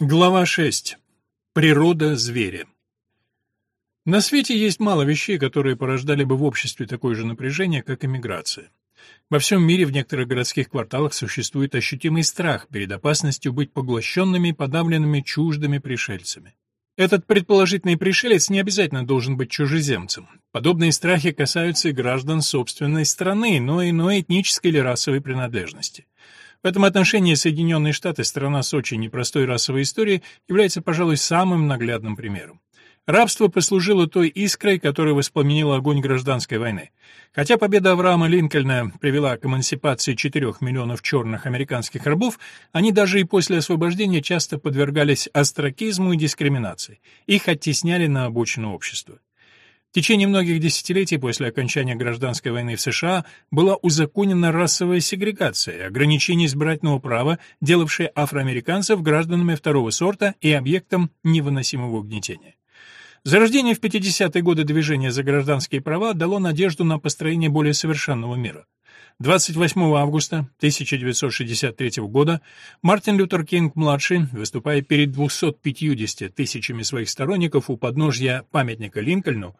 Глава 6. Природа зверя. На свете есть мало вещей, которые порождали бы в обществе такое же напряжение, как эмиграция. Во всем мире в некоторых городских кварталах существует ощутимый страх перед опасностью быть поглощенными подавленными чуждыми пришельцами. Этот предположительный пришелец не обязательно должен быть чужеземцем. Подобные страхи касаются и граждан собственной страны, но иной этнической или расовой принадлежности. В этом отношении Соединенные Штаты, страна с очень непростой расовой историей, является, пожалуй, самым наглядным примером. Рабство послужило той искрой, которая воспламенила огонь гражданской войны. Хотя победа Авраама Линкольна привела к эмансипации 4 миллионов черных американских рабов, они даже и после освобождения часто подвергались остракизму и дискриминации. Их оттесняли на обочину общества. В течение многих десятилетий после окончания гражданской войны в США была узаконена расовая сегрегация, ограничение избирательного права, делавшее афроамериканцев гражданами второго сорта и объектом невыносимого угнетения. Зарождение в 50-е годы движения за гражданские права дало надежду на построение более совершенного мира. 28 августа 1963 года Мартин Лютер Кинг-младший, выступая перед 250 тысячами своих сторонников у подножья памятника Линкольну,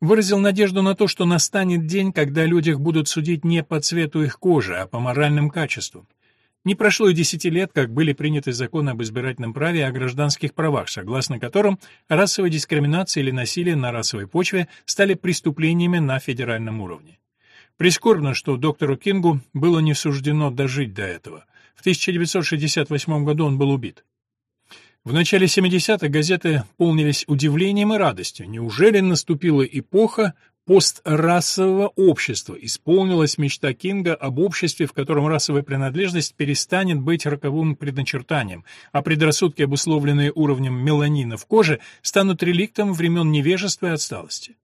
выразил надежду на то, что настанет день, когда людях будут судить не по цвету их кожи, а по моральным качествам. Не прошло и десяти лет, как были приняты законы об избирательном праве и о гражданских правах, согласно которым расовая дискриминация или насилие на расовой почве стали преступлениями на федеральном уровне. Прискорбно, что доктору Кингу было не суждено дожить до этого. В 1968 году он был убит. В начале 70-х газеты полнились удивлением и радостью. Неужели наступила эпоха пострасового общества, исполнилась мечта Кинга об обществе, в котором расовая принадлежность перестанет быть роковым предначертанием, а предрассудки, обусловленные уровнем меланина в коже, станут реликтом времен невежества и отсталости.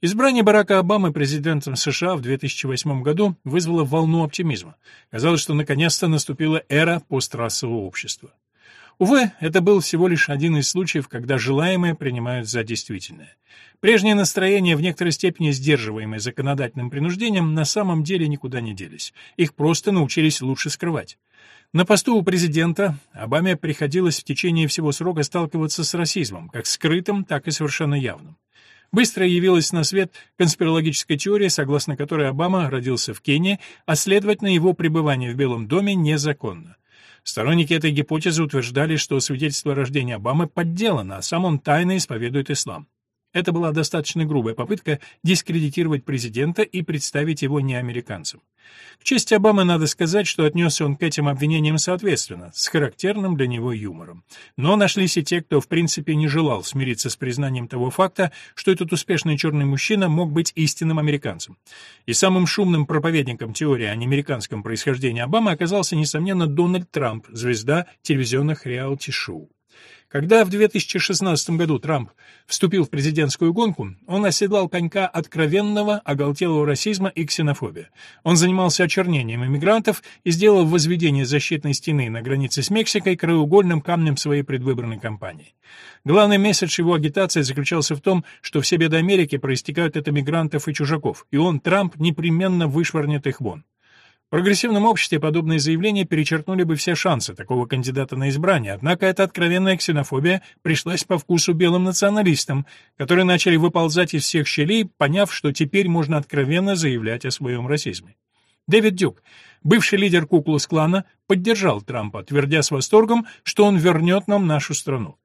Избрание Барака Обамы президентом США в 2008 году вызвало волну оптимизма. Казалось, что наконец-то наступила эра пострасового общества. Увы, это был всего лишь один из случаев, когда желаемое принимают за действительное. Прежние настроения, в некоторой степени сдерживаемые законодательным принуждением, на самом деле никуда не делись. Их просто научились лучше скрывать. На посту у президента Обаме приходилось в течение всего срока сталкиваться с расизмом, как скрытым, так и совершенно явным. Быстро явилась на свет конспирологическая теория, согласно которой Обама родился в Кении, а следовательно его пребывание в Белом доме незаконно. Сторонники этой гипотезы утверждали, что свидетельство о рождении Обамы подделано, а сам он тайно исповедует ислам. Это была достаточно грубая попытка дискредитировать президента и представить его неамериканцем. К чести Обамы надо сказать, что отнесся он к этим обвинениям соответственно, с характерным для него юмором. Но нашлись и те, кто в принципе не желал смириться с признанием того факта, что этот успешный черный мужчина мог быть истинным американцем. И самым шумным проповедником теории о неамериканском происхождении Обамы оказался, несомненно, Дональд Трамп, звезда телевизионных реалити-шоу. Когда в 2016 году Трамп вступил в президентскую гонку, он оседлал конька откровенного, оголтелого расизма и ксенофобии. Он занимался очернением иммигрантов и сделал возведение защитной стены на границе с Мексикой краеугольным камнем своей предвыборной кампании. Главный месседж его агитации заключался в том, что все беды Америки проистекают от иммигрантов и чужаков, и он, Трамп, непременно вышвырнет их вон. Прогрессивном обществе подобные заявления перечеркнули бы все шансы такого кандидата на избрание, однако эта откровенная ксенофобия пришлась по вкусу белым националистам, которые начали выползать из всех щелей, поняв, что теперь можно откровенно заявлять о своем расизме. Дэвид Дюк, бывший лидер Куклус-клана, поддержал Трампа, твердя с восторгом, что он вернет нам нашу страну.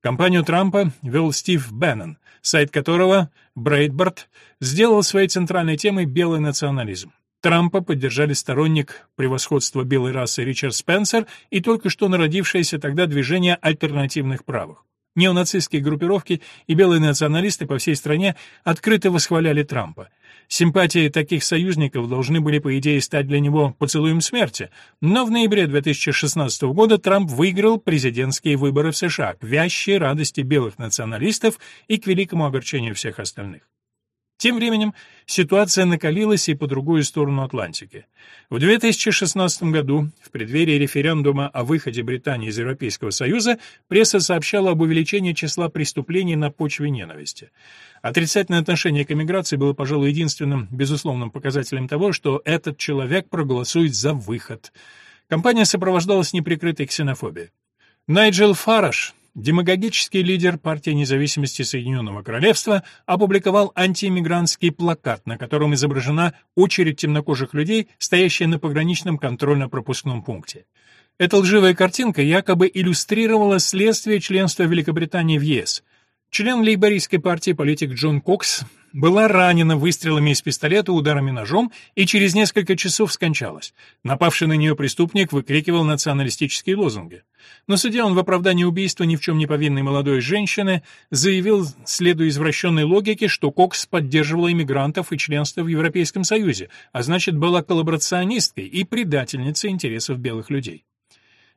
Компанию Трампа вел Стив Беннон, сайт которого, Брейдборд, сделал своей центральной темой белый национализм. Трампа поддержали сторонник превосходства белой расы Ричард Спенсер и только что народившееся тогда движение альтернативных правых. Неонацистские группировки и белые националисты по всей стране открыто восхваляли Трампа. Симпатии таких союзников должны были, по идее, стать для него поцелуем смерти, но в ноябре 2016 года Трамп выиграл президентские выборы в США к вящей радости белых националистов и к великому огорчению всех остальных. Тем временем ситуация накалилась и по другую сторону Атлантики. В 2016 году, в преддверии референдума о выходе Британии из Европейского Союза, пресса сообщала об увеличении числа преступлений на почве ненависти. Отрицательное отношение к эмиграции было, пожалуй, единственным безусловным показателем того, что этот человек проголосует за выход. Компания сопровождалась неприкрытой ксенофобией. Найджел Фараш, демагогический лидер партии независимости Соединенного Королевства, опубликовал антииммигрантский плакат, на котором изображена очередь темнокожих людей, стоящая на пограничном контрольно-пропускном пункте. Эта лживая картинка якобы иллюстрировала следствие членства Великобритании в ЕС. Член лейбористской партии политик Джон Кокс была ранена выстрелами из пистолета, ударами ножом и через несколько часов скончалась. Напавший на нее преступник выкрикивал националистические лозунги. Но судья он в оправдании убийства ни в чем не повинной молодой женщины заявил, следуя извращенной логике, что Кокс поддерживала иммигрантов и членство в Европейском Союзе, а значит была коллаборационисткой и предательницей интересов белых людей.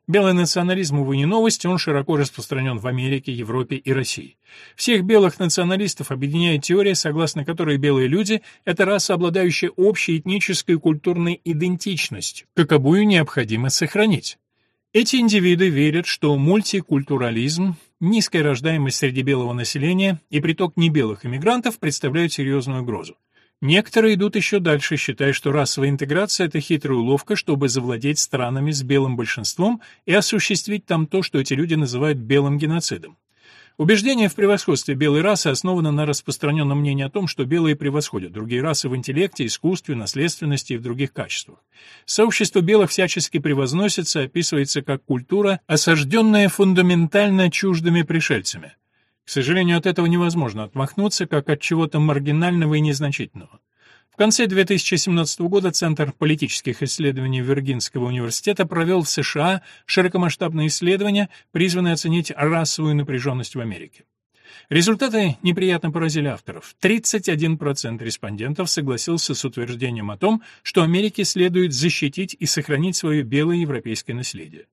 Белый национализм, увы, не новость, он широко распространен в Америке, Европе и России. Всех белых националистов объединяет теория, согласно которой белые люди — это раса, обладающая общей этнической и культурной идентичностью, каковую необходимо сохранить. Эти индивиды верят, что мультикультурализм, низкая рождаемость среди белого населения и приток небелых иммигрантов представляют серьезную угрозу. Некоторые идут еще дальше, считая, что расовая интеграция — это хитрая уловка, чтобы завладеть странами с белым большинством и осуществить там то, что эти люди называют белым геноцидом. Убеждение в превосходстве белой расы основано на распространенном мнении о том, что белые превосходят другие расы в интеллекте, искусстве, наследственности и в других качествах. Сообщество белых всячески превозносится, описывается как культура, осажденная фундаментально чуждыми пришельцами. К сожалению, от этого невозможно отмахнуться, как от чего-то маргинального и незначительного. В конце 2017 года Центр политических исследований Виргинского университета провел в США широкомасштабное исследование, призванное оценить расовую напряженность в Америке. Результаты неприятно поразили авторов. 31% респондентов согласился с утверждением о том, что Америке следует защитить и сохранить свое белое европейское наследие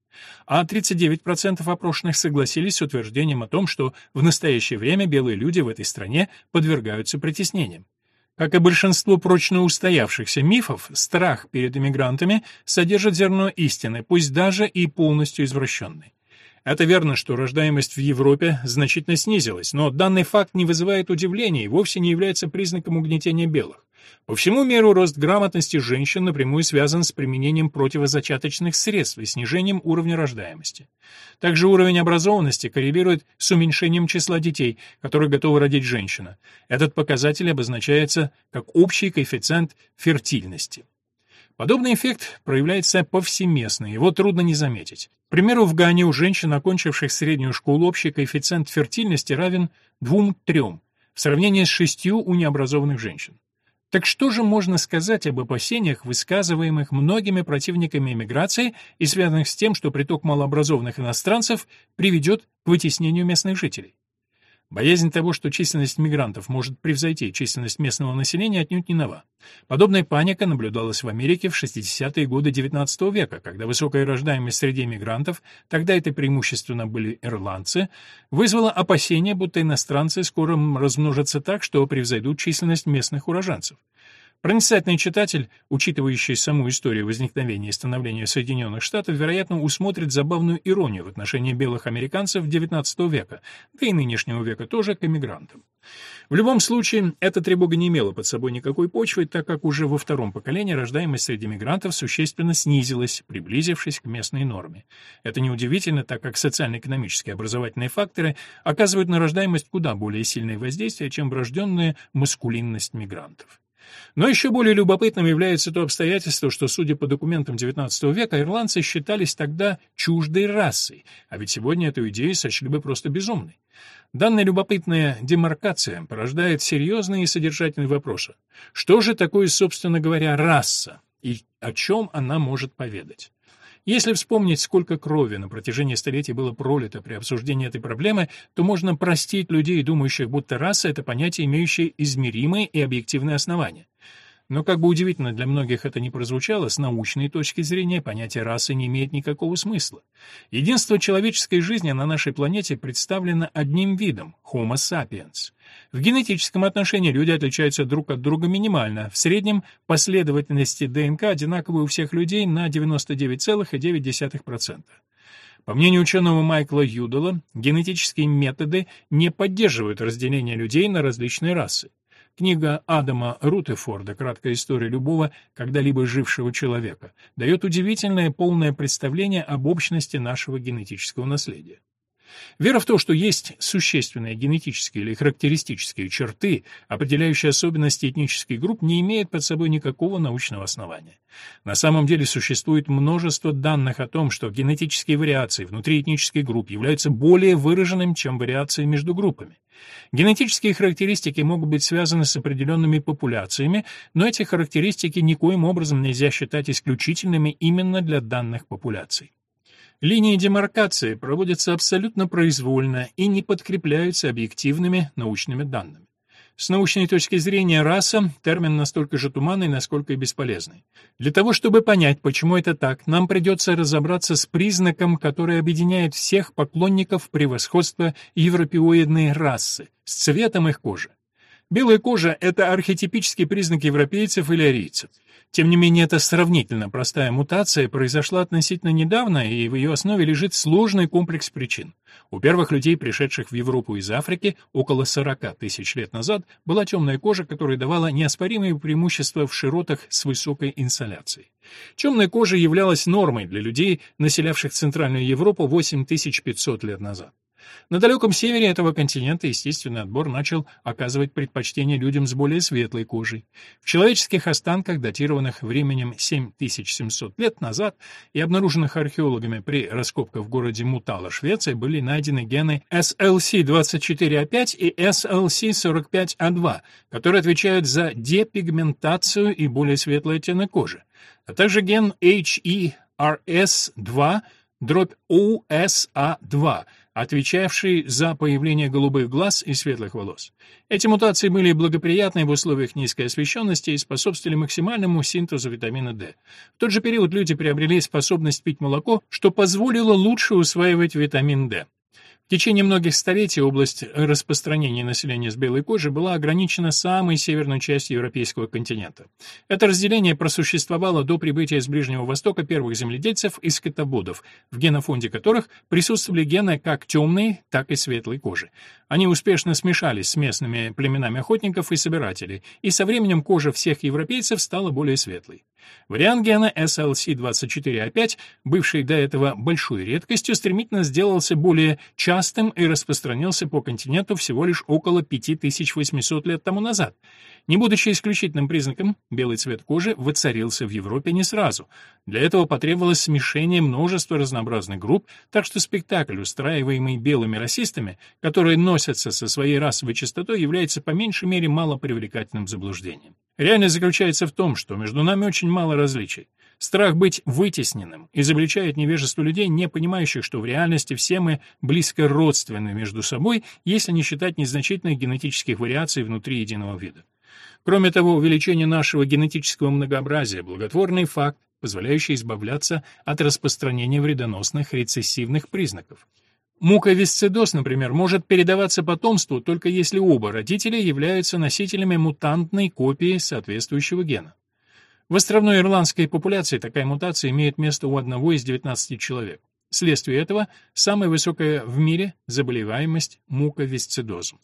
а 39% опрошенных согласились с утверждением о том, что в настоящее время белые люди в этой стране подвергаются притеснениям. Как и большинство прочно устоявшихся мифов, страх перед иммигрантами содержит зерно истины, пусть даже и полностью извращенный. Это верно, что рождаемость в Европе значительно снизилась, но данный факт не вызывает удивления и вовсе не является признаком угнетения белых. По всему миру рост грамотности женщин напрямую связан с применением противозачаточных средств и снижением уровня рождаемости. Также уровень образованности коррелирует с уменьшением числа детей, которые готовы родить женщина. Этот показатель обозначается как общий коэффициент фертильности. Подобный эффект проявляется повсеместно, его трудно не заметить. К примеру, в Гане у женщин, окончивших среднюю школу, общий коэффициент фертильности равен 2-3, в сравнении с 6 у необразованных женщин. Так что же можно сказать об опасениях, высказываемых многими противниками иммиграции и связанных с тем, что приток малообразованных иностранцев приведет к вытеснению местных жителей? Боязнь того, что численность мигрантов может превзойти численность местного населения, отнюдь не нова. Подобная паника наблюдалась в Америке в 60-е годы XIX века, когда высокая рождаемость среди мигрантов, тогда это преимущественно были ирландцы, вызвала опасения, будто иностранцы скоро размножатся так, что превзойдут численность местных уроженцев. Проницательный читатель, учитывающий саму историю возникновения и становления Соединенных Штатов, вероятно, усмотрит забавную иронию в отношении белых американцев XIX века, да и нынешнего века тоже, к эмигрантам. В любом случае, эта тревога не имела под собой никакой почвы, так как уже во втором поколении рождаемость среди мигрантов существенно снизилась, приблизившись к местной норме. Это неудивительно, так как социально-экономические образовательные факторы оказывают на рождаемость куда более сильное воздействие, чем врожденная маскулинность мигрантов. Но еще более любопытным является то обстоятельство, что, судя по документам XIX века, ирландцы считались тогда чуждой расой, а ведь сегодня эту идею сочли бы просто безумной. Данная любопытная демаркация порождает серьезные и содержательные вопросы. Что же такое, собственно говоря, раса, и о чем она может поведать? Если вспомнить, сколько крови на протяжении столетий было пролито при обсуждении этой проблемы, то можно простить людей, думающих, будто раса — это понятие, имеющее измеримые и объективные основания. Но как бы удивительно для многих это ни прозвучало, с научной точки зрения понятие расы не имеет никакого смысла. Единство человеческой жизни на нашей планете представлено одним видом — Homo sapiens. В генетическом отношении люди отличаются друг от друга минимально. В среднем последовательности ДНК одинаковы у всех людей на 99,9%. По мнению ученого Майкла Юдола, генетические методы не поддерживают разделение людей на различные расы. Книга Адама Рутефорда «Краткая история любого, когда-либо жившего человека» дает удивительное полное представление об общности нашего генетического наследия. Вера в то, что есть существенные генетические или характеристические черты, определяющие особенности этнических групп, не имеет под собой никакого научного основания. На самом деле существует множество данных о том, что генетические вариации внутри этнических групп являются более выраженными, чем вариации между группами. Генетические характеристики могут быть связаны с определенными популяциями, но эти характеристики никоим образом нельзя считать исключительными именно для данных популяций. Линии демаркации проводятся абсолютно произвольно и не подкрепляются объективными научными данными. С научной точки зрения раса – термин настолько же туманный, насколько и бесполезный. Для того, чтобы понять, почему это так, нам придется разобраться с признаком, который объединяет всех поклонников превосходства европеоидной расы, с цветом их кожи. Белая кожа – это архетипический признак европейцев или арийцев. Тем не менее, эта сравнительно простая мутация произошла относительно недавно, и в ее основе лежит сложный комплекс причин. У первых людей, пришедших в Европу из Африки около 40 тысяч лет назад, была темная кожа, которая давала неоспоримые преимущества в широтах с высокой инсоляцией. Темная кожа являлась нормой для людей, населявших Центральную Европу 8500 лет назад. На далеком севере этого континента естественный отбор начал оказывать предпочтение людям с более светлой кожей. В человеческих останках, датированных временем 7700 лет назад и обнаруженных археологами при раскопках в городе Мутала, Швеция, были найдены гены SLC24A5 и SLC45A2, которые отвечают за депигментацию и более светлый оттенок кожи, а также ген HERS2 дробь OSA2, отвечавший за появление голубых глаз и светлых волос. Эти мутации были благоприятны в условиях низкой освещенности и способствовали максимальному синтезу витамина D. В тот же период люди приобрели способность пить молоко, что позволило лучше усваивать витамин D. В течение многих столетий область распространения населения с белой кожей была ограничена самой северной частью европейского континента. Это разделение просуществовало до прибытия с Ближнего Востока первых земледельцев и скотободов, в генофонде которых присутствовали гены как темной, так и светлой кожи. Они успешно смешались с местными племенами охотников и собирателей, и со временем кожа всех европейцев стала более светлой. Вариант гена SLC24A5, бывший до этого большой редкостью, стремительно сделался более частым и распространился по континенту всего лишь около 5800 лет тому назад. Не будучи исключительным признаком, белый цвет кожи воцарился в Европе не сразу. Для этого потребовалось смешение множества разнообразных групп, так что спектакль, устраиваемый белыми расистами, которые носятся со своей расовой чистотой, является по меньшей мере малопривлекательным заблуждением. Реальность заключается в том, что между нами очень мало различий. Страх быть вытесненным изобличает невежество людей, не понимающих, что в реальности все мы близко родственны между собой, если не считать незначительных генетических вариаций внутри единого вида. Кроме того, увеличение нашего генетического многообразия – благотворный факт, позволяющий избавляться от распространения вредоносных рецессивных признаков. Муковисцидоз, например, может передаваться потомству только если оба родителя являются носителями мутантной копии соответствующего гена. В островной ирландской популяции такая мутация имеет место у одного из 19 человек. Вследствие этого самая высокая в мире заболеваемость муковисцидозом.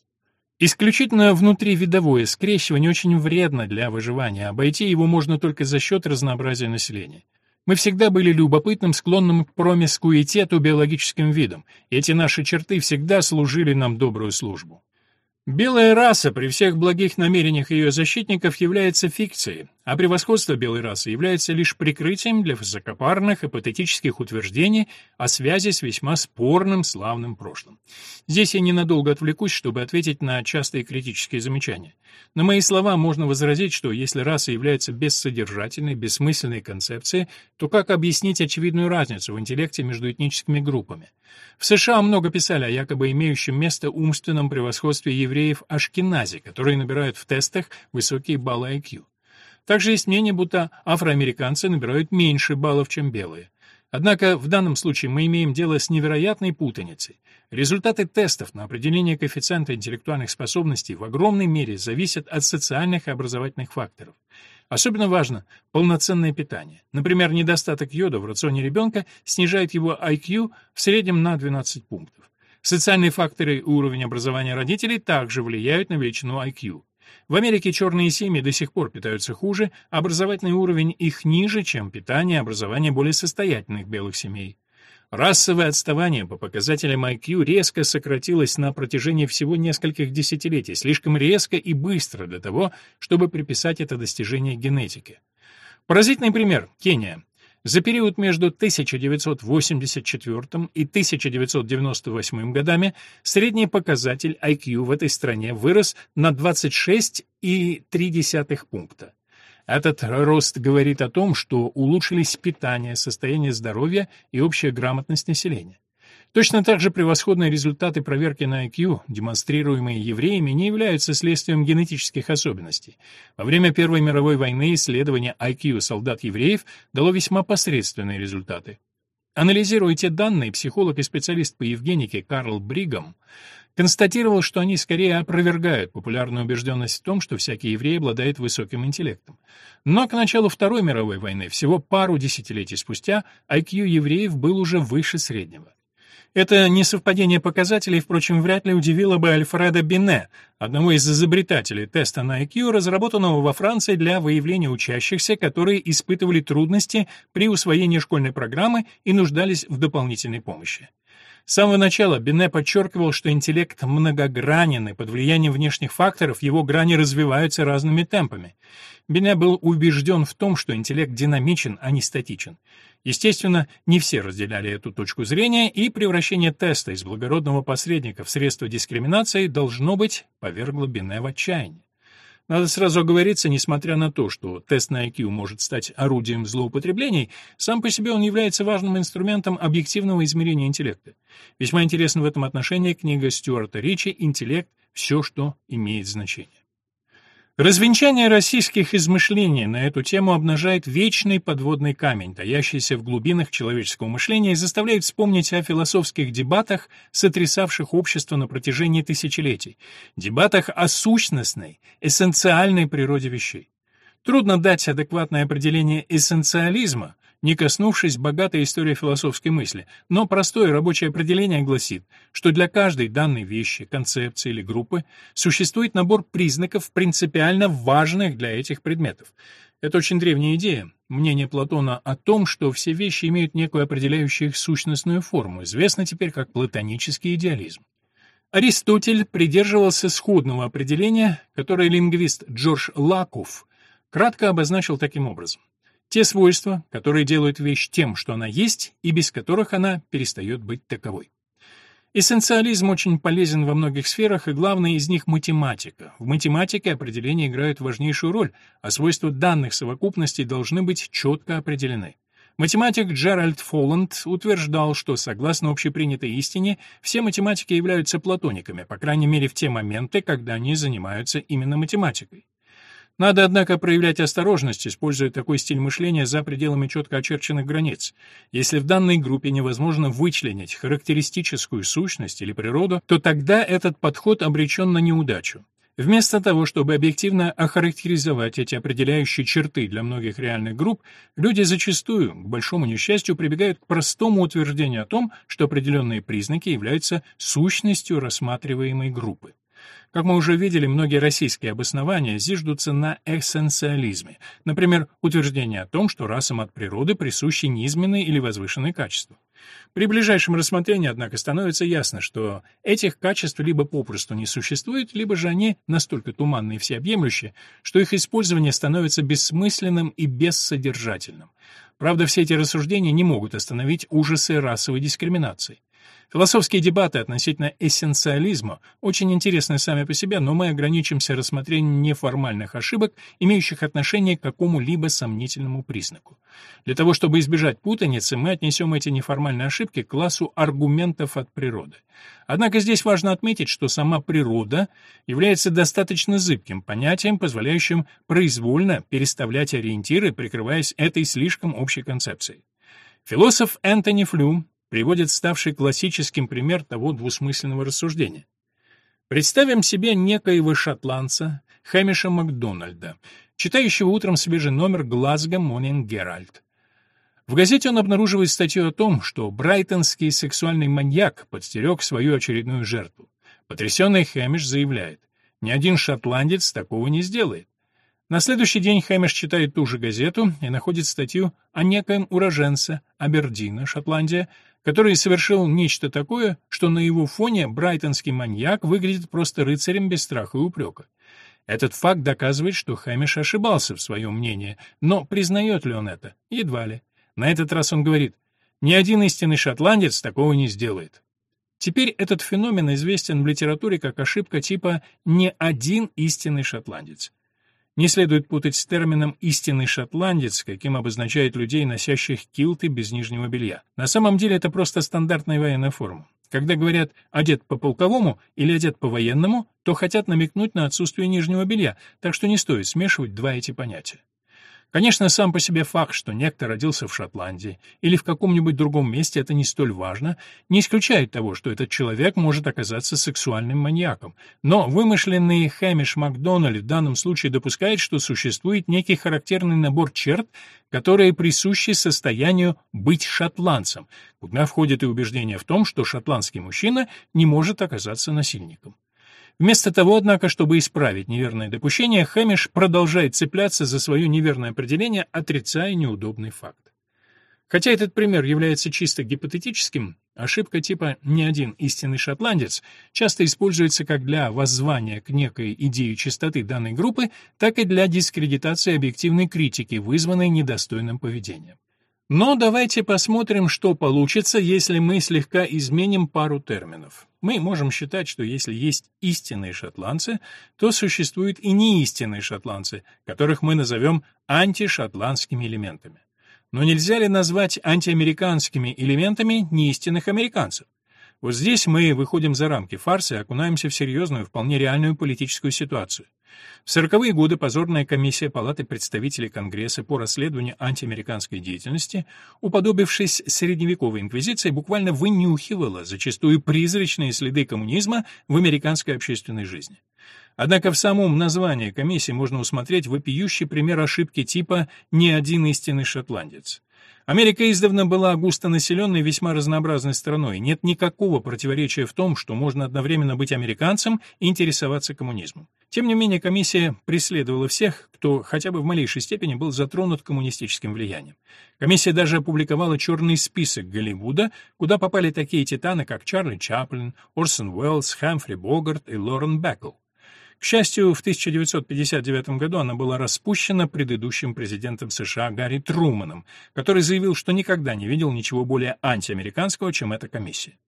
Исключительно внутривидовое скрещивание очень вредно для выживания, обойти его можно только за счет разнообразия населения. Мы всегда были любопытным, склонным к промискуитету биологическим видом, и эти наши черты всегда служили нам добрую службу. Белая раса при всех благих намерениях ее защитников является фикцией, а превосходство белой расы является лишь прикрытием для высокопарных патетических утверждений о связи с весьма спорным славным прошлым. Здесь я ненадолго отвлекусь, чтобы ответить на частые критические замечания. На мои слова можно возразить, что если раса является бессодержательной, бессмысленной концепцией, то как объяснить очевидную разницу в интеллекте между этническими группами? В США много писали о якобы имеющем место умственном превосходстве евреев Ашкенази, которые набирают в тестах высокие баллы IQ. Также есть мнение, будто афроамериканцы набирают меньше баллов, чем белые. Однако в данном случае мы имеем дело с невероятной путаницей. Результаты тестов на определение коэффициента интеллектуальных способностей в огромной мере зависят от социальных и образовательных факторов. Особенно важно полноценное питание. Например, недостаток йода в рационе ребенка снижает его IQ в среднем на 12 пунктов. Социальные факторы и уровень образования родителей также влияют на величину IQ. В Америке черные семьи до сих пор питаются хуже, образовательный уровень их ниже, чем питание и образование более состоятельных белых семей. Расовое отставание по показателям IQ резко сократилось на протяжении всего нескольких десятилетий, слишком резко и быстро для того, чтобы приписать это достижение генетике. Поразительный пример – Кения. За период между 1984 и 1998 годами средний показатель IQ в этой стране вырос на 26,3 пункта. Этот рост говорит о том, что улучшились питание, состояние здоровья и общая грамотность населения. Точно так же превосходные результаты проверки на IQ, демонстрируемые евреями, не являются следствием генетических особенностей. Во время Первой мировой войны исследование IQ солдат-евреев дало весьма посредственные результаты. Анализируя те данные, психолог и специалист по евгенике Карл Бригам констатировал, что они скорее опровергают популярную убежденность в том, что всякий еврей обладает высоким интеллектом. Но к началу Второй мировой войны, всего пару десятилетий спустя, IQ евреев был уже выше среднего. Это несовпадение показателей, впрочем, вряд ли удивило бы Альфреда Бине, одного из изобретателей теста на IQ, разработанного во Франции для выявления учащихся, которые испытывали трудности при усвоении школьной программы и нуждались в дополнительной помощи. С самого начала Бене подчеркивал, что интеллект многогранен, и под влиянием внешних факторов его грани развиваются разными темпами. Бене был убежден в том, что интеллект динамичен, а не статичен. Естественно, не все разделяли эту точку зрения, и превращение теста из благородного посредника в средство дискриминации должно быть повергло Бене в отчаяние. Надо сразу оговориться, несмотря на то, что тест на IQ может стать орудием злоупотреблений, сам по себе он является важным инструментом объективного измерения интеллекта. Весьма интересна в этом отношении книга Стюарта Ричи «Интеллект. Все, что имеет значение». Развенчание российских измышлений на эту тему обнажает вечный подводный камень, таящийся в глубинах человеческого мышления и заставляет вспомнить о философских дебатах, сотрясавших общество на протяжении тысячелетий, дебатах о сущностной, эссенциальной природе вещей. Трудно дать адекватное определение эссенциализма, не коснувшись богатой истории философской мысли, но простое рабочее определение гласит, что для каждой данной вещи, концепции или группы существует набор признаков, принципиально важных для этих предметов. Это очень древняя идея, мнение Платона о том, что все вещи имеют некую определяющую их сущностную форму, известно теперь как платонический идеализм. Аристотель придерживался сходного определения, которое лингвист Джордж Лаков кратко обозначил таким образом. Те свойства, которые делают вещь тем, что она есть, и без которых она перестает быть таковой. Эссенциализм очень полезен во многих сферах, и главное из них — математика. В математике определения играют важнейшую роль, а свойства данных совокупностей должны быть четко определены. Математик Джеральд Фолланд утверждал, что, согласно общепринятой истине, все математики являются платониками, по крайней мере в те моменты, когда они занимаются именно математикой. Надо, однако, проявлять осторожность, используя такой стиль мышления за пределами четко очерченных границ. Если в данной группе невозможно вычленить характеристическую сущность или природу, то тогда этот подход обречен на неудачу. Вместо того, чтобы объективно охарактеризовать эти определяющие черты для многих реальных групп, люди зачастую, к большому несчастью, прибегают к простому утверждению о том, что определенные признаки являются сущностью рассматриваемой группы. Как мы уже видели, многие российские обоснования зиждутся на эссенциализме, например, утверждение о том, что расам от природы присущи низменные или возвышенные качества. При ближайшем рассмотрении, однако, становится ясно, что этих качеств либо попросту не существует, либо же они настолько туманны и всеобъемлющие, что их использование становится бессмысленным и бессодержательным. Правда, все эти рассуждения не могут остановить ужасы расовой дискриминации. Философские дебаты относительно эссенциализма очень интересны сами по себе, но мы ограничимся рассмотрением неформальных ошибок, имеющих отношение к какому-либо сомнительному признаку. Для того, чтобы избежать путаницы, мы отнесем эти неформальные ошибки к классу аргументов от природы. Однако здесь важно отметить, что сама природа является достаточно зыбким понятием, позволяющим произвольно переставлять ориентиры, прикрываясь этой слишком общей концепцией. Философ Энтони Флюм приводит ставший классическим пример того двусмысленного рассуждения. Представим себе некоего шотландца Хэмиша Макдональда, читающего утром свежий номер Глазго Morning Herald. В газете он обнаруживает статью о том, что брайтонский сексуальный маньяк подстерег свою очередную жертву. Потрясенный Хэмиш заявляет, Ни один шотландец такого не сделает. На следующий день Хэмиш читает ту же газету и находит статью о некоем уроженце Абердина, Шотландия, который совершил нечто такое, что на его фоне брайтонский маньяк выглядит просто рыцарем без страха и упрека. Этот факт доказывает, что Хэмиш ошибался в своем мнении, но признает ли он это? Едва ли. На этот раз он говорит, ни один истинный шотландец такого не сделает. Теперь этот феномен известен в литературе как ошибка типа «не один истинный шотландец». Не следует путать с термином «истинный шотландец», каким обозначают людей, носящих килты без нижнего белья. На самом деле это просто стандартная военная форма. Когда говорят «одет по-полковому» или «одет по-военному», то хотят намекнуть на отсутствие нижнего белья, так что не стоит смешивать два эти понятия. Конечно, сам по себе факт, что некто родился в Шотландии или в каком-нибудь другом месте, это не столь важно, не исключает того, что этот человек может оказаться сексуальным маньяком. Но вымышленный Хэмиш Макдональд в данном случае допускает, что существует некий характерный набор черт, которые присущи состоянию быть шотландцем, куда входит и убеждение в том, что шотландский мужчина не может оказаться насильником. Вместо того, однако, чтобы исправить неверное допущение, Хэмиш продолжает цепляться за свое неверное определение, отрицая неудобный факт. Хотя этот пример является чисто гипотетическим, ошибка типа «не один истинный шотландец» часто используется как для воззвания к некой идее чистоты данной группы, так и для дискредитации объективной критики, вызванной недостойным поведением. Но давайте посмотрим, что получится, если мы слегка изменим пару терминов. Мы можем считать, что если есть истинные шотландцы, то существуют и неистинные шотландцы, которых мы назовем антишотландскими элементами. Но нельзя ли назвать антиамериканскими элементами неистинных американцев? Вот здесь мы выходим за рамки фарса и окунаемся в серьезную, вполне реальную политическую ситуацию. В сороковые годы позорная комиссия Палаты представителей Конгресса по расследованию антиамериканской деятельности, уподобившись средневековой инквизиции, буквально вынюхивала зачастую призрачные следы коммунизма в американской общественной жизни. Однако в самом названии комиссии можно усмотреть вопиющий пример ошибки типа «не один истинный шотландец». Америка издавна была густонаселенной весьма разнообразной страной. Нет никакого противоречия в том, что можно одновременно быть американцем и интересоваться коммунизмом. Тем не менее, комиссия преследовала всех, кто хотя бы в малейшей степени был затронут коммунистическим влиянием. Комиссия даже опубликовала черный список Голливуда, куда попали такие титаны, как Чарли Чаплин, Орсон Уэллс, Хэмфри Богарт и Лорен Беккл. К счастью, в 1959 году она была распущена предыдущим президентом США Гарри Труманом, который заявил, что никогда не видел ничего более антиамериканского, чем эта комиссия.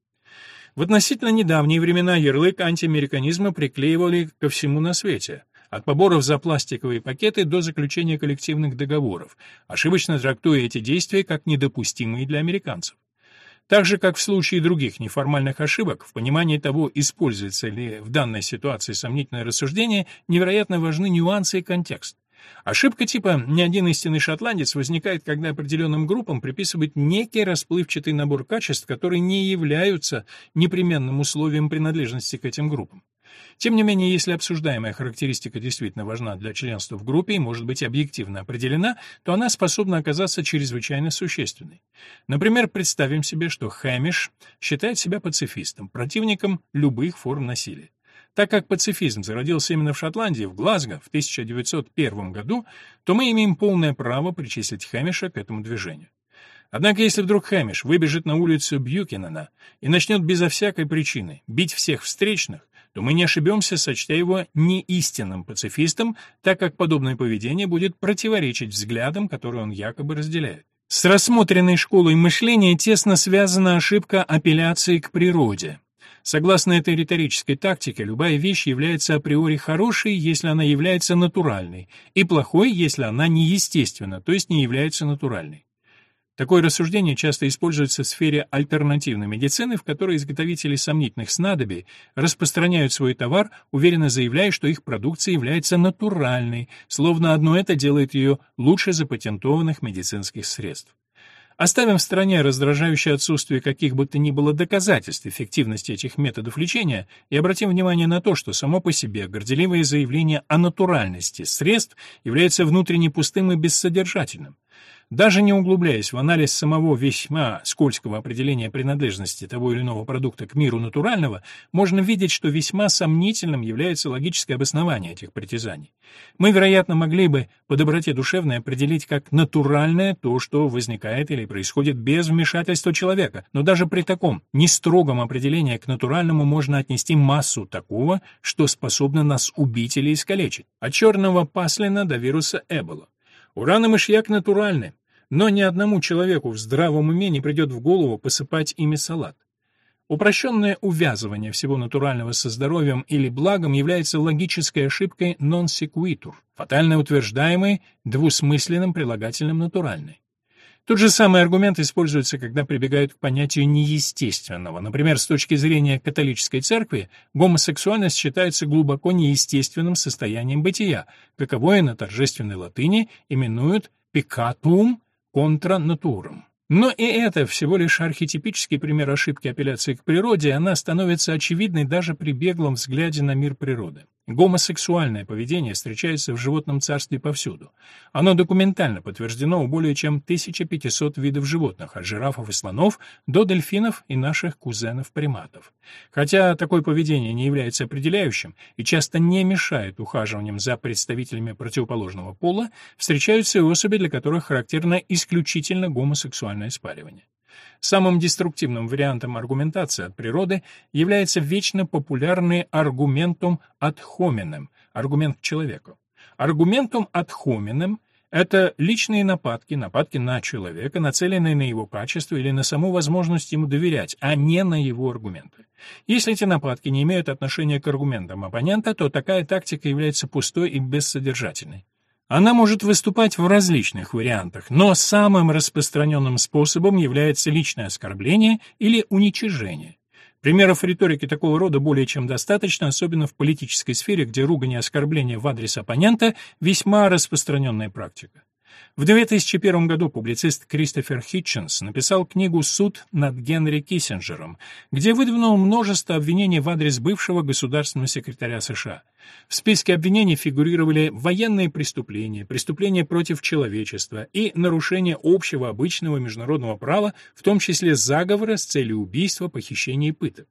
В относительно недавние времена ярлык антиамериканизма приклеивали ко всему на свете, от поборов за пластиковые пакеты до заключения коллективных договоров, ошибочно трактуя эти действия как недопустимые для американцев. Так же, как в случае других неформальных ошибок, в понимании того, используется ли в данной ситуации сомнительное рассуждение, невероятно важны нюансы и контекст. Ошибка типа «ни один истинный шотландец» возникает, когда определенным группам приписывают некий расплывчатый набор качеств, которые не являются непременным условием принадлежности к этим группам. Тем не менее, если обсуждаемая характеристика действительно важна для членства в группе и может быть объективно определена, то она способна оказаться чрезвычайно существенной. Например, представим себе, что Хэмиш считает себя пацифистом, противником любых форм насилия. Так как пацифизм зародился именно в Шотландии, в Глазго, в 1901 году, то мы имеем полное право причислить Хэмиша к этому движению. Однако если вдруг Хэмиш выбежит на улицу Бьюкинена и начнет безо всякой причины бить всех встречных, то мы не ошибемся, сочтя его неистинным пацифистом, так как подобное поведение будет противоречить взглядам, которые он якобы разделяет. С рассмотренной школой мышления тесно связана ошибка апелляции к природе. Согласно этой риторической тактике, любая вещь является априори хорошей, если она является натуральной, и плохой, если она неестественна, то есть не является натуральной. Такое рассуждение часто используется в сфере альтернативной медицины, в которой изготовители сомнительных снадобий распространяют свой товар, уверенно заявляя, что их продукция является натуральной, словно одно это делает ее лучше запатентованных медицинских средств. Оставим в стороне раздражающее отсутствие каких бы то ни было доказательств эффективности этих методов лечения и обратим внимание на то, что само по себе горделивое заявление о натуральности средств является внутренне пустым и бессодержательным. Даже не углубляясь в анализ самого весьма скользкого определения принадлежности того или иного продукта к миру натурального, можно видеть, что весьма сомнительным является логическое обоснование этих притязаний. Мы, вероятно, могли бы по доброте душевной определить как натуральное то, что возникает или происходит без вмешательства человека, но даже при таком нестрогом определении к натуральному можно отнести массу такого, что способно нас убить или искалечить, от черного паслина до вируса Эбола. Уран и мышьяк натуральны, но ни одному человеку в здравом уме не придет в голову посыпать ими салат. Упрощенное увязывание всего натурального со здоровьем или благом является логической ошибкой non sequitur, фатально утверждаемой двусмысленным прилагательным натуральной. Тот же самый аргумент используется, когда прибегают к понятию неестественного. Например, с точки зрения католической церкви, гомосексуальность считается глубоко неестественным состоянием бытия, каковое на торжественной латыни именуют «peccatum контра натурам. Но и это всего лишь архетипический пример ошибки апелляции к природе, она становится очевидной даже при беглом взгляде на мир природы. Гомосексуальное поведение встречается в животном царстве повсюду. Оно документально подтверждено у более чем 1500 видов животных, от жирафов и слонов до дельфинов и наших кузенов-приматов. Хотя такое поведение не является определяющим и часто не мешает ухаживаниям за представителями противоположного пола, встречаются и особи, для которых характерно исключительно гомосексуальное спаривание. Самым деструктивным вариантом аргументации от природы является вечно популярный аргументум ad hominem, аргумент к человеку. Аргументум ad hominem — это личные нападки, нападки на человека, нацеленные на его качество или на саму возможность ему доверять, а не на его аргументы. Если эти нападки не имеют отношения к аргументам оппонента, то такая тактика является пустой и бессодержательной. Она может выступать в различных вариантах, но самым распространенным способом является личное оскорбление или уничижение. Примеров риторики такого рода более чем достаточно, особенно в политической сфере, где ругань и оскорбление в адрес оппонента – весьма распространенная практика. В 2001 году публицист Кристофер Хитченс написал книгу «Суд над Генри Киссинджером», где выдвинул множество обвинений в адрес бывшего государственного секретаря США. В списке обвинений фигурировали военные преступления, преступления против человечества и нарушение общего обычного международного права, в том числе заговора с целью убийства, похищения и пыток.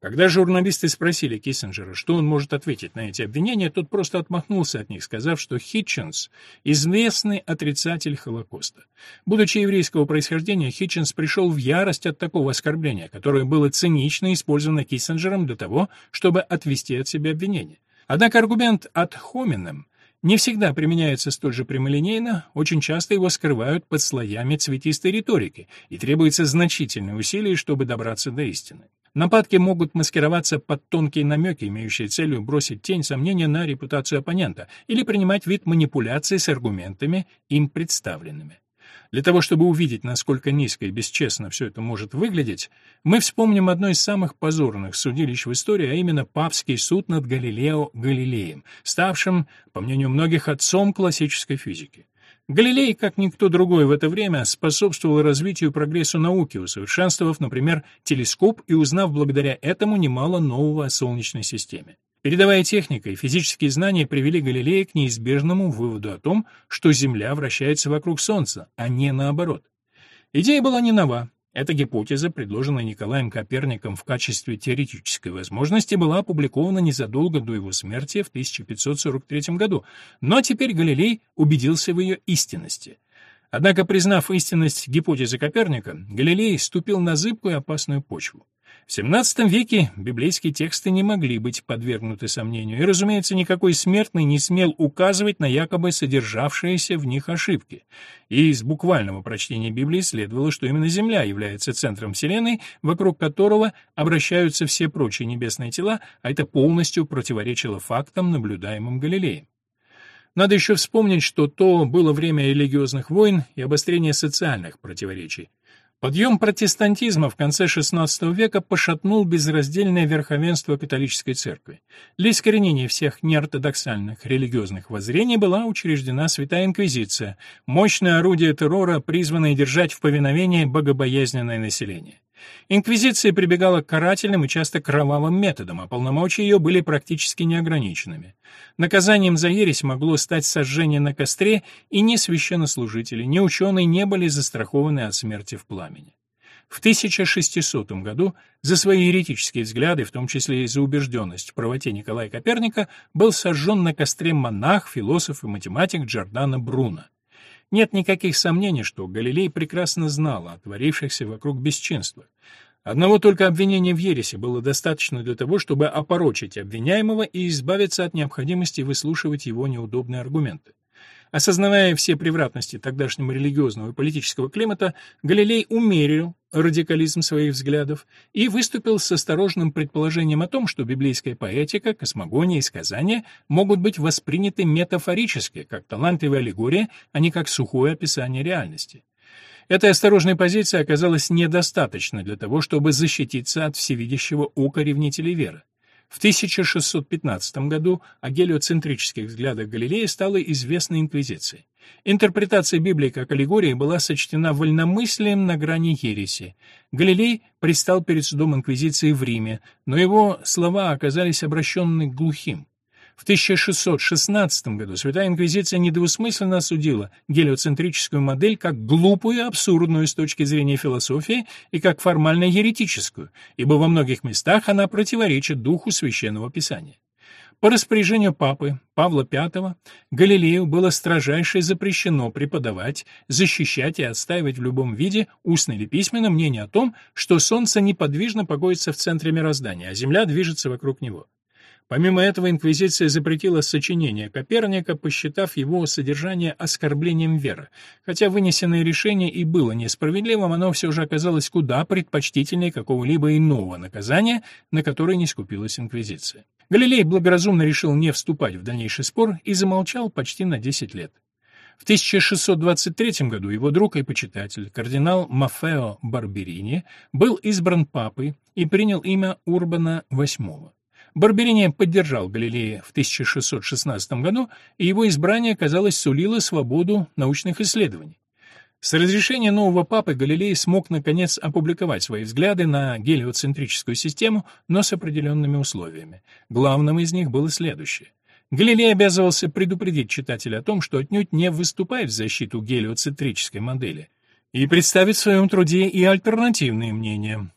Когда журналисты спросили Киссинджера, что он может ответить на эти обвинения, тот просто отмахнулся от них, сказав, что Хитченс – известный отрицатель Холокоста. Будучи еврейского происхождения, Хитченс пришел в ярость от такого оскорбления, которое было цинично использовано Киссинджером для того, чтобы отвести от себя обвинение. Однако аргумент от хомinem не всегда применяется столь же прямолинейно, очень часто его скрывают под слоями цветистой риторики, и требуется значительные усилия, чтобы добраться до истины. Нападки могут маскироваться под тонкие намеки, имеющие целью бросить тень сомнения на репутацию оппонента или принимать вид манипуляции с аргументами, им представленными. Для того, чтобы увидеть, насколько низко и бесчестно все это может выглядеть, мы вспомним одно из самых позорных судилищ в истории, а именно папский суд над Галилео Галилеем, ставшим, по мнению многих, отцом классической физики. Галилей, как никто другой в это время, способствовал развитию и прогрессу науки, усовершенствовав, например, телескоп и узнав благодаря этому немало нового о Солнечной системе. Передовая техника и физические знания привели Галилея к неизбежному выводу о том, что Земля вращается вокруг Солнца, а не наоборот. Идея была не нова, эта гипотеза, предложенная Николаем Коперником в качестве теоретической возможности, была опубликована незадолго до его смерти в 1543 году, но теперь Галилей убедился в ее истинности. Однако, признав истинность гипотезы Коперника, Галилей ступил на зыбкую опасную почву. В XVII веке библейские тексты не могли быть подвергнуты сомнению, и, разумеется, никакой смертный не смел указывать на якобы содержавшиеся в них ошибки. И из буквального прочтения Библии следовало, что именно Земля является центром Вселенной, вокруг которого обращаются все прочие небесные тела, а это полностью противоречило фактам, наблюдаемым Галилеем. Надо еще вспомнить, что то было время религиозных войн и обострения социальных противоречий. Подъем протестантизма в конце XVI века пошатнул безраздельное верховенство католической церкви. Для искоренения всех неортодоксальных религиозных воззрений была учреждена Святая Инквизиция, мощное орудие террора, призванное держать в повиновении богобоязненное население. Инквизиция прибегала к карательным и часто кровавым методам, а полномочия ее были практически неограниченными. Наказанием за ересь могло стать сожжение на костре, и ни священнослужители, ни ученые не были застрахованы от смерти в пламени. В 1600 году за свои еретические взгляды, в том числе и за убежденность в правоте Николая Коперника, был сожжен на костре монах, философ и математик Джордано Бруно. Нет никаких сомнений, что Галилей прекрасно знал о творившихся вокруг бесчинствах. Одного только обвинения в ересе было достаточно для того, чтобы опорочить обвиняемого и избавиться от необходимости выслушивать его неудобные аргументы. Осознавая все превратности тогдашнего религиозного и политического климата, Галилей умерил радикализм своих взглядов и выступил с осторожным предположением о том, что библейская поэтика, космогония и сказания могут быть восприняты метафорически, как талантливая аллегория, а не как сухое описание реальности. Эта осторожная позиция оказалась недостаточной для того, чтобы защититься от всевидящего ока ревнителей веры. В 1615 году о гелиоцентрических взглядах Галилея стала известна инквизиция. Интерпретация Библии как аллегории была сочтена вольномыслием на грани ереси. Галилей предстал перед судом инквизиции в Риме, но его слова оказались обращенными глухим. В 1616 году Святая Инквизиция недвусмысленно осудила гелиоцентрическую модель как глупую и абсурдную с точки зрения философии и как формально еретическую, ибо во многих местах она противоречит духу Священного Писания. По распоряжению папы Павла V Галилею было строжайше запрещено преподавать, защищать и отстаивать в любом виде, устно или письменно, мнение о том, что Солнце неподвижно покоится в центре мироздания, а Земля движется вокруг него. Помимо этого, инквизиция запретила сочинение Коперника, посчитав его содержание оскорблением веры. Хотя вынесенное решение и было несправедливым, оно все же оказалось куда предпочтительнее какого-либо иного наказания, на которое не скупилась инквизиция. Галилей благоразумно решил не вступать в дальнейший спор и замолчал почти на 10 лет. В 1623 году его друг и почитатель, кардинал Мафео Барберини, был избран папой и принял имя Урбана VIII. Барберини поддержал Галилея в 1616 году, и его избрание, казалось, сулило свободу научных исследований. С разрешения нового папы Галилей смог, наконец, опубликовать свои взгляды на гелиоцентрическую систему, но с определенными условиями. Главным из них было следующее. Галилей обязывался предупредить читателя о том, что отнюдь не выступает в защиту гелиоцентрической модели, и представить в своем труде и альтернативные мнения.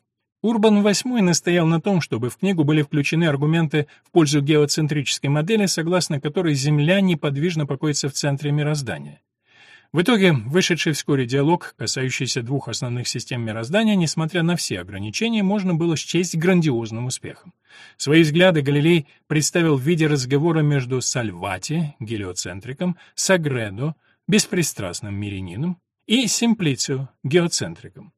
Урбан VIII настоял на том, чтобы в книгу были включены аргументы в пользу геоцентрической модели, согласно которой Земля неподвижно покоится в центре мироздания. В итоге, вышедший вскоре диалог, касающийся двух основных систем мироздания, несмотря на все ограничения, можно было счесть грандиозным успехом. Свои взгляды Галилей представил в виде разговора между Сальвати, гелиоцентриком, Сагредо, беспристрастным мирянином, и Симплицио, геоцентриком.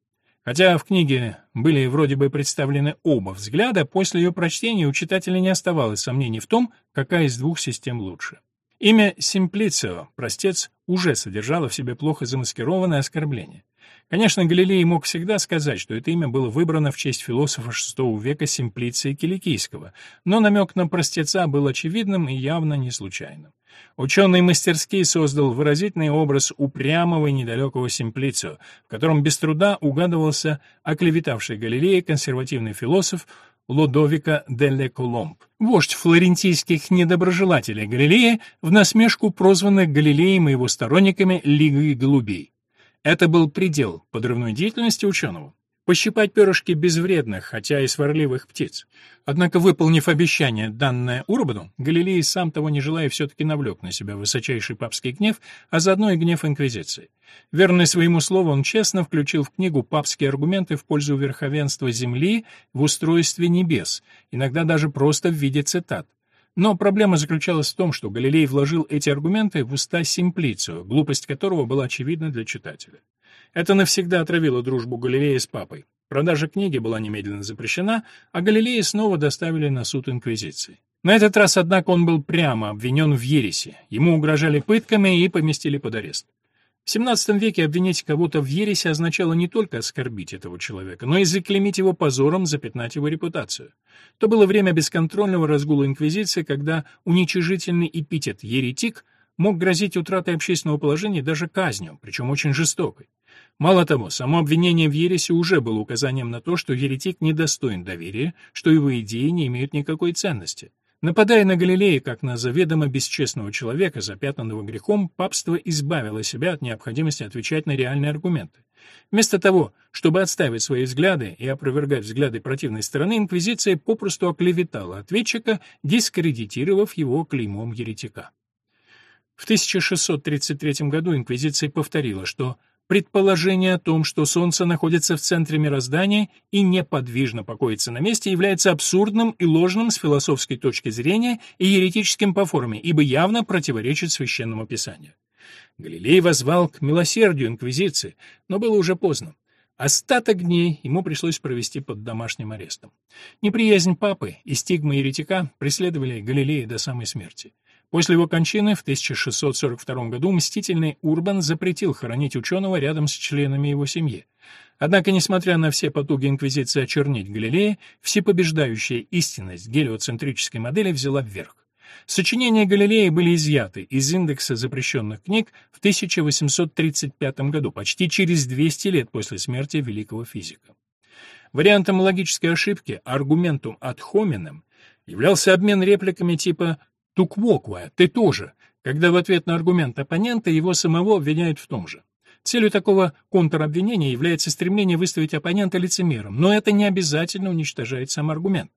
Хотя в книге были вроде бы представлены оба взгляда, после ее прочтения у читателя не оставалось сомнений в том, какая из двух систем лучше. Имя Симплицио, простец, уже содержало в себе плохо замаскированное оскорбление. Конечно, Галилей мог всегда сказать, что это имя было выбрано в честь философа VI века Симплиция Киликийского, но намек на простеца был очевидным и явно не случайным. Ученый мастерски создал выразительный образ упрямого и недалекого Симплицио, в котором без труда угадывался оклеветавший Галилея консервативный философ Лодовика де Коломб, вождь флорентийских недоброжелателей Галилея, в насмешку прозванных Галилеем и его сторонниками Лигой Голубей. Это был предел подрывной деятельности ученого. Пощипать перышки безвредных, хотя и сварливых птиц. Однако, выполнив обещание, данное Урбану, Галилей, сам того не желая, все-таки навлек на себя высочайший папский гнев, а заодно и гнев Инквизиции. Верный своему слову, он честно включил в книгу папские аргументы в пользу верховенства Земли в устройстве небес, иногда даже просто в виде цитат. Но проблема заключалась в том, что Галилей вложил эти аргументы в уста Симплицию, глупость которого была очевидна для читателя. Это навсегда отравило дружбу Галилея с папой. Продажа книги была немедленно запрещена, а Галилея снова доставили на суд Инквизиции. На этот раз, однако, он был прямо обвинен в ереси. Ему угрожали пытками и поместили под арест. В XVII веке обвинить кого-то в ересе означало не только оскорбить этого человека, но и заклеймить его позором, запятнать его репутацию. То было время бесконтрольного разгула инквизиции, когда уничижительный эпитет «еретик» мог грозить утратой общественного положения даже казнью, причем очень жестокой. Мало того, само обвинение в ереси уже было указанием на то, что еретик недостоин доверия, что его идеи не имеют никакой ценности. Нападая на Галилея как на заведомо бесчестного человека, запятнанного грехом, папство избавило себя от необходимости отвечать на реальные аргументы. Вместо того, чтобы отстаивать свои взгляды и опровергать взгляды противной стороны, инквизиция попросту оклеветала ответчика, дискредитировав его клеймом еретика. В 1633 году инквизиция повторила, что Предположение о том, что Солнце находится в центре мироздания и неподвижно покоится на месте, является абсурдным и ложным с философской точки зрения и еретическим по форме, ибо явно противоречит священному писанию. Галилей возвал к милосердию инквизиции, но было уже поздно. Остаток дней ему пришлось провести под домашним арестом. Неприязнь папы и стигма еретика преследовали Галилея до самой смерти. После его кончины в 1642 году мстительный Урбан запретил хоронить ученого рядом с членами его семьи. Однако, несмотря на все потуги инквизиции очернить Галилея, всепобеждающая истинность гелиоцентрической модели взяла вверх. Сочинения Галилея были изъяты из индекса запрещенных книг в 1835 году, почти через 200 лет после смерти великого физика. Вариантом логической ошибки, аргументум ad hominem, являлся обмен репликами типа Туквоква, ты тоже, когда в ответ на аргумент оппонента его самого обвиняют в том же. Целью такого контробвинения является стремление выставить оппонента лицемером, но это не обязательно уничтожает сам аргумент.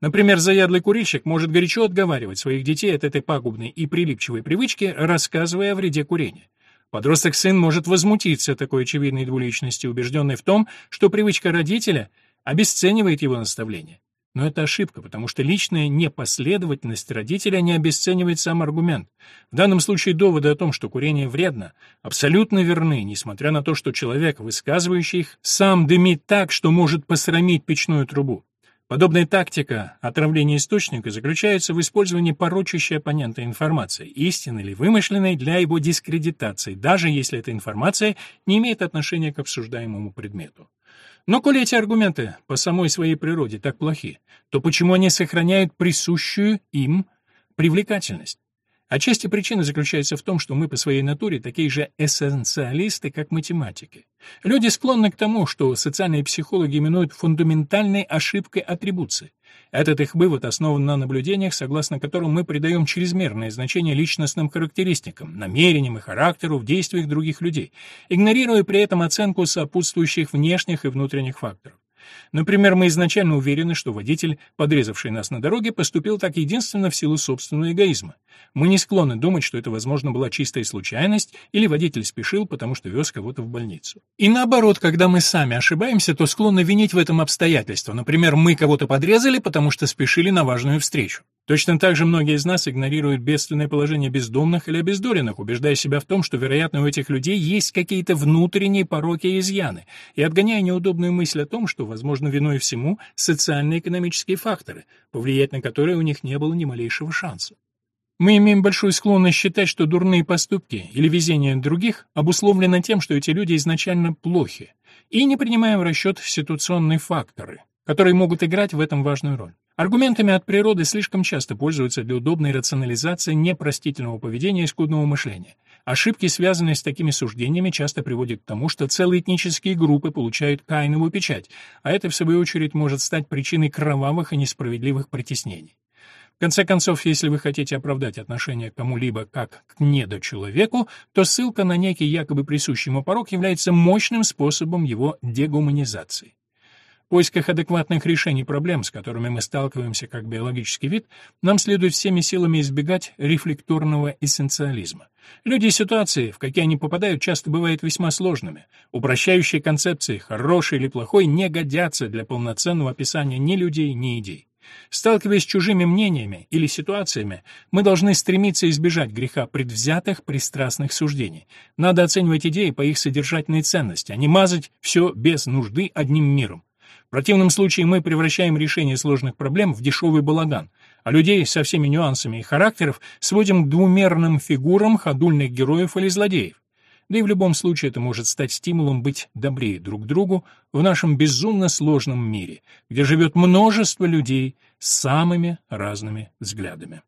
Например, заядлый курильщик может горячо отговаривать своих детей от этой пагубной и прилипчивой привычки, рассказывая о вреде курения. Подросток-сын может возмутиться такой очевидной двуличности, убежденный в том, что привычка родителя обесценивает его наставление. Но это ошибка, потому что личная непоследовательность родителя не обесценивает сам аргумент. В данном случае доводы о том, что курение вредно, абсолютно верны, несмотря на то, что человек, высказывающий их, сам дымит так, что может посрамить печную трубу. Подобная тактика отравления источника заключается в использовании порочащей оппонента информации, истинной или вымышленной, для его дискредитации, даже если эта информация не имеет отношения к обсуждаемому предмету. Но коли эти аргументы по самой своей природе так плохи, то почему они сохраняют присущую им привлекательность? Отчасти причина заключается в том, что мы по своей натуре такие же эссенциалисты, как математики. Люди склонны к тому, что социальные психологи именуют фундаментальной ошибкой атрибуции. Этот их вывод основан на наблюдениях, согласно которым мы придаем чрезмерное значение личностным характеристикам, намерениям и характеру в действиях других людей, игнорируя при этом оценку сопутствующих внешних и внутренних факторов. Например, мы изначально уверены, что водитель, подрезавший нас на дороге, поступил так единственно в силу собственного эгоизма. Мы не склонны думать, что это, возможно, была чистая случайность, или водитель спешил, потому что вез кого-то в больницу. И наоборот, когда мы сами ошибаемся, то склонны винить в этом обстоятельства. Например, мы кого-то подрезали, потому что спешили на важную встречу. Точно так же многие из нас игнорируют бедственное положение бездомных или обездоленных, убеждая себя в том, что, вероятно, у этих людей есть какие-то внутренние пороки и изъяны, и отгоняя неудобную мысль о том, что, возможно, виной всему социально-экономические факторы, повлиять на которые у них не было ни малейшего шанса. Мы имеем большую склонность считать, что дурные поступки или везение других обусловлено тем, что эти люди изначально плохи, и не принимаем в расчет ситуационные факторы, которые могут играть в этом важную роль. Аргументами от природы слишком часто пользуются для удобной рационализации непростительного поведения и скудного мышления. Ошибки, связанные с такими суждениями, часто приводят к тому, что целые этнические группы получают каиновую печать, а это, в свою очередь, может стать причиной кровавых и несправедливых притеснений. В конце концов, если вы хотите оправдать отношение к кому-либо как к недочеловеку, то ссылка на некий якобы присущий ему порог является мощным способом его дегуманизации. В поисках адекватных решений проблем, с которыми мы сталкиваемся как биологический вид, нам следует всеми силами избегать рефлекторного эссенциализма. Люди и ситуации, в какие они попадают, часто бывают весьма сложными. Упрощающие концепции, хороший или плохой, не годятся для полноценного описания ни людей, ни идей. Сталкиваясь с чужими мнениями или ситуациями, мы должны стремиться избежать греха предвзятых, пристрастных суждений. Надо оценивать идеи по их содержательной ценности, а не мазать все без нужды одним миром. В противном случае мы превращаем решение сложных проблем в дешевый балаган, а людей со всеми нюансами и характеров сводим к двумерным фигурам ходульных героев или злодеев. Да и в любом случае это может стать стимулом быть добрее друг другу в нашем безумно сложном мире, где живет множество людей с самыми разными взглядами.